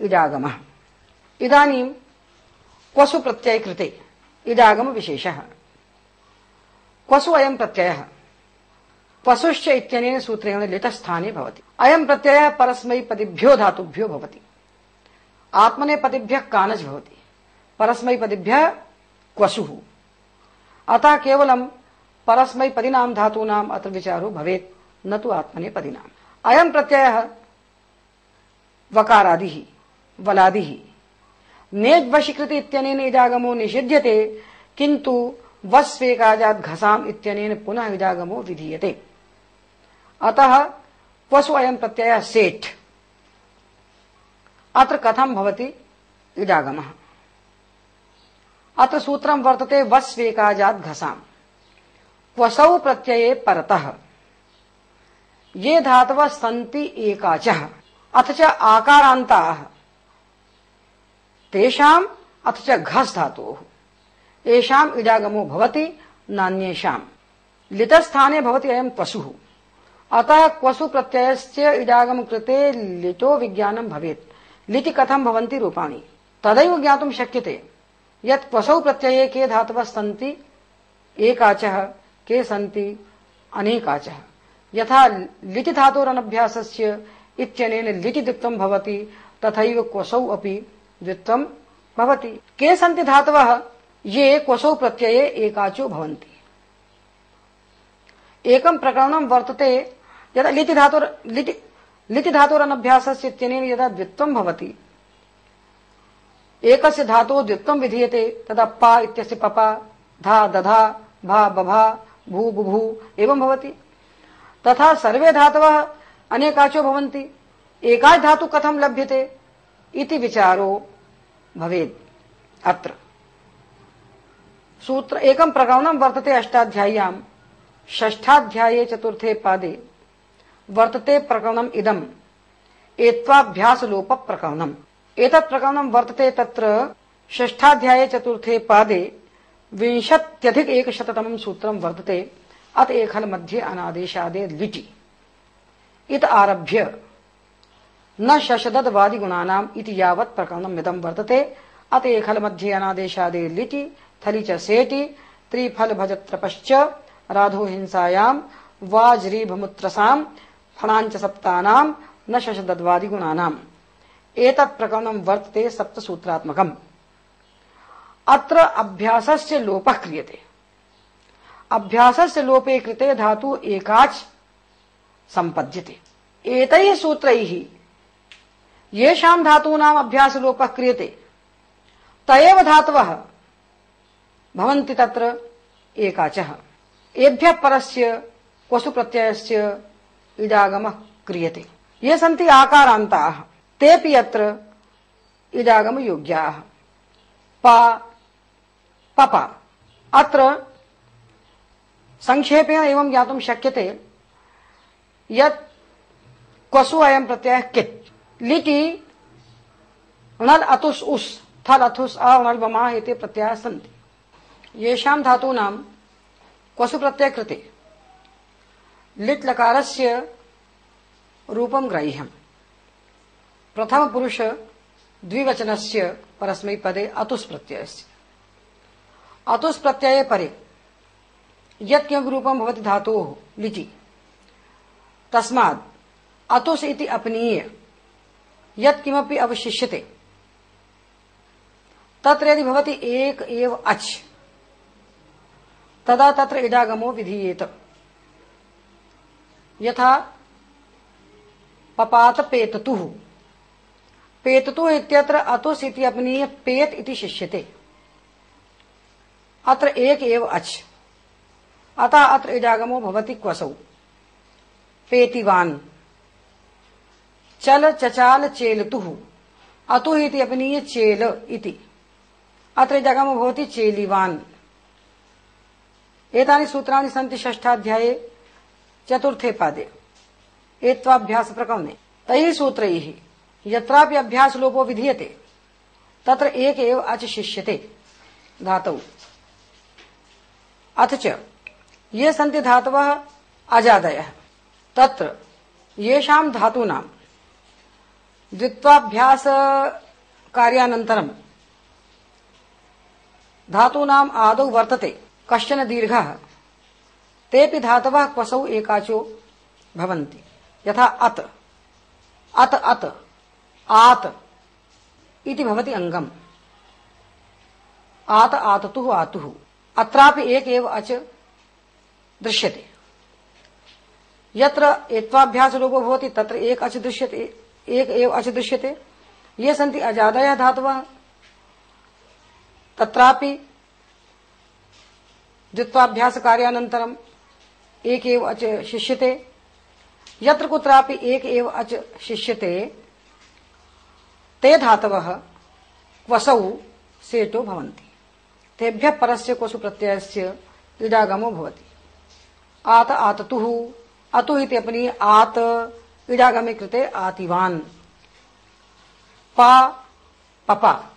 इडागमः। इदानीं क्वसु प्रत्यय कृते, इडागम विशेषः। क्वसु अयं प्रत्ययः। क्वसुश्च इत्यनेन सूत्रेण लिटस्थाने भवति। अयं प्रत्ययः परस्मैपदिभ्यो धातुभ्यो भवति। आत्मनेपदिभ्यः कानज् भवति। परस्मैपदिभ्यः क्वसुः। अतः केवलं परस्मैपदिनां धातूनाम् अत्र विचारो भवेत्, न तु आत्मनेपदिनाम् अयं प्रत्ययः वकारादिः। वलादिः नेद्वशीकृति इत्यनेन इदागमो निषिध्यते, किन्तु वस्वेकाजात् घसाम् इत्यनेन पुनः इदागमो विधीयते। अतः क्वसु अयं प्रत्ययः सेठ अत्र कथं भवति इडागमः अत्र सूत्रं वर्तते वस्वेकाजात् घसाम्। क्वसौ प्रत्यये परतः। ये धातवः सन्ति एकाचः अथ च आकारान्ताः। तेषाम् अथ च घस् धातोः। येषाम् इडागमो भवति नान्येषाम् लिटस्थाने भवति अयं क्वसुः अतः क्वसु प्रत्ययस्य इडागम कृते लिटो विज्ञानं भवेत्। लिटि कथं भवन्ति रूपाणि। तदैव ज्ञातुं शक्यते। यत् क्वसौ प्रत्यये के धातवः सन्ति एकाचः के सन्ति अनेकाचः यथा लिटि धातोरनभ्यासस्य इत्यनेन लिटि द्वित्वं भवति, तथैव क्वसौ अपि द्वित्वं भवति। के सन्ति धातवः? ये क्वसौ प्रत्यये एकाचो भवन्ति। एकं प्रकरणं वर्तते, यदा लिटि धातुर् लिटि लिटि धातोरनभ्यासस्य इत्यनेन यदा द्वित्वं भवति, एकस्य धातोः द्वित्वं विधीयते, तदा पा इत्यस्य पपा, धा, दधा, भा, बभा, भू, बुभू एवं भवति। तथा सर्वे धातवः अनेकाचो भवन्ति। एकाच धातु कथं लभ्यते? इति विचारो भवेत् अत्र। सूत्र एकं प्रकरणं वर्तते अष्टाध्याय्यां। षष्ठाध्याये चतुर्थे पादे। वर्तते प्रकरणम् इदम्। एत्वाभ्यासलोप प्रकरणम् एतत् प्रकरणं वर्तते तत्र षष्ठाध्याये चतुर्थे पादे। विंशत्यधिक एकशततमं सूत्रं वर्तते। अत एखल मध्ये अनादेशादे लिटि। इत आरभ्य। न शशदवादि गुणानाम इति यावत् प्रकरणम् इदं वर्तते। अत एखल मध्ये अनादेशादे लिटि, थलि च सेटि, त्रिफल भजत्रपश्च, राधो हिंसायां वाज्रीभमुत्रसां फणाञ्च सप्तानां न शशदद्वादि गुणानाम्। एतत् प्रकरणं वर्तते सप्त सप्तसूत्रात्मकम्। अत्र अभ्यासस्य लोपः क्रियते। अभ्यासस्य लोपे कृते धातु एकाच संपद्यते एतैः सूत्रैः येषां धातूनाम् अभ्यासलोपः क्रियते। त एव धातवः। भवन्ति तत्र एकाचः। एभ्यः परस्य क्वसु प्रत्ययस्य इडागमः क्रियते। ये सन्ति आकारान्ताः, तेऽपि अत्र इडागमयोग्याः। पा, पपा। अत्र संक्षेपेण एवं ज्ञातुं शक्यते। यत् क्वसु अयं प्रत्ययः कित्? लिटि णल् अतुस् उस् थल् अथुस् अ णल् वमा एते प्रत्ययाः सन्ति येषां धातूनां क्वसु प्रत्यय कृते। लिट् लकारस्य रूपं ग्राह्यम् प्रथमपुरुष द्विवचनस्य परस्मैपदे अतुस् प्रत्ययस्य। अतुस् प्रत्यये परे यत् किमपि रूपं भवति धातोः लिटि तस्मात् अतुस् इति अपनीय। यत् किमपि अवशिष्यते। तत्र यदि भवति एक एव अच्, तदा तत्र इडागमो विधीयेत। यथा पपात पेततुः। पेततुः इत्यत्र अतुस् इति अपनीय पेत इति शिष्यते। अत्र एक एव अच्। अतः अत्र इडागमो भवति क्वसौ। पेतिवान्। चल चचाल चेलतुः अतुः इति अपनीय चेल इति। अत्र जगम भवति चेलिवान्। एतानि सूत्राणि सन्ति षष्ठाध्याये चतुर्थे पादे। एत्वाभ्यास प्रकरणे। तैः सूत्रैः। यत्रापि अभ्यासलोपो विधीयते। तत्र एक एव अच शिष्यते धातौ। अथ च, ये सन्ति धातवः अजादयः। तत्र येषां धातूनां। द्वित्वाभ्यास कार्यानन्तरम् धातूनाम् आदौ वर्तते, कश्चन दीर्घः। तेऽपि धातवः क्वसौ एकाचो भवन्ति। यथा अत। अत अत, आत इति भवति अङ्गम्। आत आततुः आतुः। अत्रापि एक एव अच दृश्यते। यत्र एत्वाभ्यास लोपो भवति, तत्र एक अच दृश्यते। एक एव अच दृश्यते ये सन्ति अजादयः धातवः। तत्रापि द्वित्वाभ्यास कार्यानन्तरम् एक एव अच शिष्यते। यत्र कुत्रापि एक एव अच शिष्यते, ते धातवः क्वसौ सेटो भवन्ति। तेभ्यः परस्य क्वसु प्रत्ययस्य इडागमो भवति। आत आततुः, अतुः इति अपनी आत इडागमे कृते आतिवान्। पा पपा।